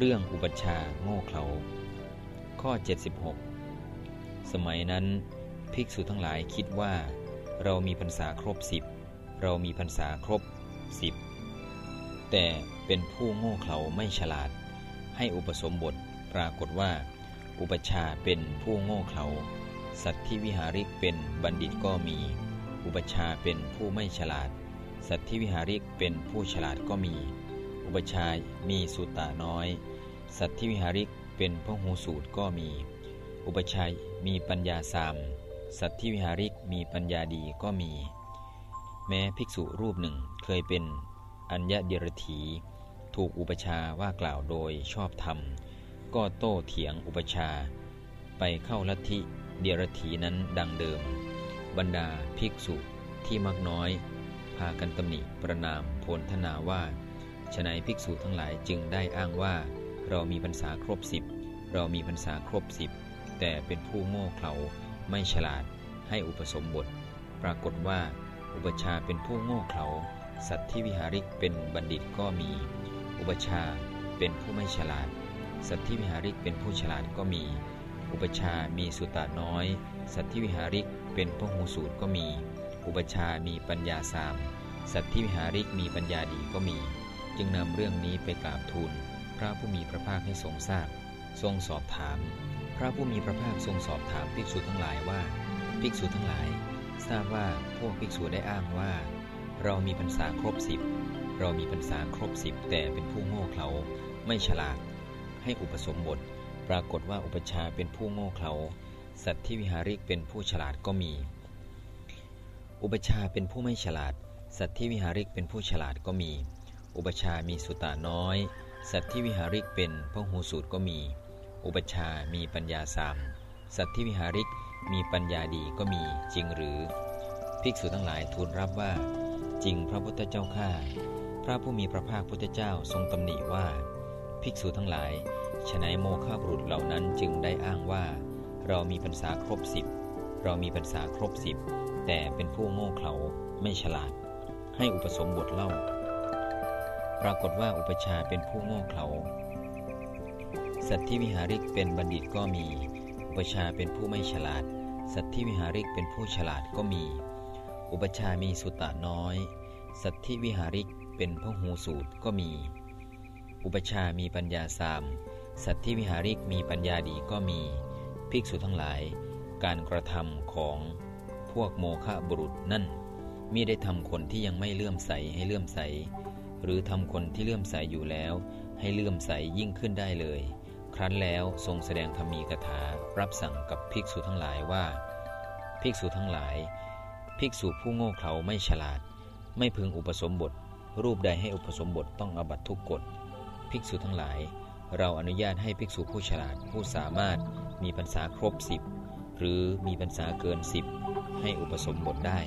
เรื่องอุปชาโง่เขลาข้อ 76 สมัยนั้นภิกษุทั้งหลายคิดว่า เรามีพรรษาครบสิบเรามีพรรษาครบสิบแต่เป็นผู้โง่เขลาไม่ฉลาด ให้อุปสมบทปรากฏว่า อุปชาเป็นผู้โง่เขลาสัตว์ที่วิหาริกเป็นบัณฑิตก็มี อุปชาเป็นผู้ไม่ฉลาด สัตว์ที่วิหาริกเป็นผู้ฉลาดก็มี อุปชามีสุตตาน้อย สัตว์ที่วิหาริกเป็นพหูสูตรก็มี อุปชัยมีปัญญาสามสัตว์ที่วิหาริกมีปัญญาดีก็มี แม้ภิกษุรูปหนึ่งเคยเป็นอัญญเดรถี ถูกอุปชาว่ากล่าวโดยชอบธรรม ก็โต้เถียงอุปชา ไปเข้าลัทธิเดรถีนั้นดังเดิม บรรดาภิกษุที่มักน้อย พากันตำหนิประนามโพลธนาว่า ฉนัยภิกษุทั้งหลายจึงได้อ้างว่า เรามีพรรษาครบสิบเรามีพรรษาครบสิบแต่เป็นผู้โง่เขลาไม่ฉลาด ให้อุปสมบท ปรากฏว่า อุปชาเป็นผู้โง่เขลาสัตว์ที่วิหาริกเป็นบัณฑิตก็มี อุปชาเป็นผู้ไม่ฉลาด สัตว์ที่วิหาริกเป็นผู้ฉลาดก็มี อุปชามีสุตาน้อย สัตว์ที่วิหาริกเป็นพหูสูตรก็มี อุปชามีปัญญาสาม สัตว์ที่วิหาริกมีปัญญาดีก็มี จึงนำเรื่องนี้ไปกราบทูลพระผู้มีพระภาคให้ทรงทราบ ทรงสอบถาม พระผู้มีพระภาคทรงสอบถามภิกษุทั้งหลายว่า ภิกษุทั้งหลาย ทราบว่าพวกภิกษุได้อ้างว่า เรามีพรรษาครบสิบเรามีพรรษาครบสิบแต่เป็นผู้โง่เขลาไม่ฉลาด ให้อุปสมบท ปรากฏว่าอุปชาเป็นผู้โง่เขลาสัตว์ที่วิหาริกเป็นผู้ฉลาดก็มี อุปชาเป็นผู้ไม่ฉลาด สัตว์ที่วิหาริกเป็นผู้ฉลาดก็มี อุปชามีสุตาน้อย สัตว์ที่วิหาริกเป็นพหูสูตรก็มี อุปชามีปัญญาสามสัตว์ที่วิหาริกมีปัญญาดีก็มีจริงหรือ ภิกษุทั้งหลายทูลรับว่า จริงพระพุทธเจ้าข้าพระผู้มีพระภาคพุทธเจ้าทรงตำหนิว่า ภิกษุทั้งหลายฉนัยโมฆะบุรุษเหล่านั้นจึงได้อ้างว่า เรามีพรรษาครบสิบเรามีพรรษาครบสิบแต่เป็นผู้โง่เขลาไม่ฉลาด ให้อุปสมบทเล่า ปรากฏว่าอุปชาเป็นผู้โง่เขลา สัตว์ที่วิหาริกเป็นบัณฑิตก็มี อุปชาเป็นผู้ไม่ฉลาด สัตว์ที่วิหาริกเป็นผู้ฉลาดก็มี อุปชามีสุตตะน้อย สัตว์ที่วิหาริกเป็นพหูสูตรก็มี อุปชามีปัญญาสาม สัตว์ที่วิหาริกมีปัญญาดีก็มี ภิกษุทั้งหลาย การกระทำของพวกโมฆะบุรุษนั่นมิได้ทำคนที่ยังไม่เลื่อมใสให้เลื่อมใส หรือทำคนที่เลื่อมใสอยู่แล้ว ให้เลื่อมใสยิ่งขึ้นได้เลย ครั้นแล้วทรงแสดงธรรมีกถารับสั่งกับภิกษุทั้งหลายว่า ภิกษุทั้งหลาย ภิกษุผู้โง่เขลาไม่ฉลาด ไม่พึงอุปสมบท รูปใดให้อุปสมบทต้องอบัตทุกกฎ ภิกษุทั้งหลาย เราอนุญาตให้ภิกษุผู้ฉลาดผู้สามารถมีพรรษาครบสิบหรือมีพรรษาเกินสิบให้อุปสมบทได้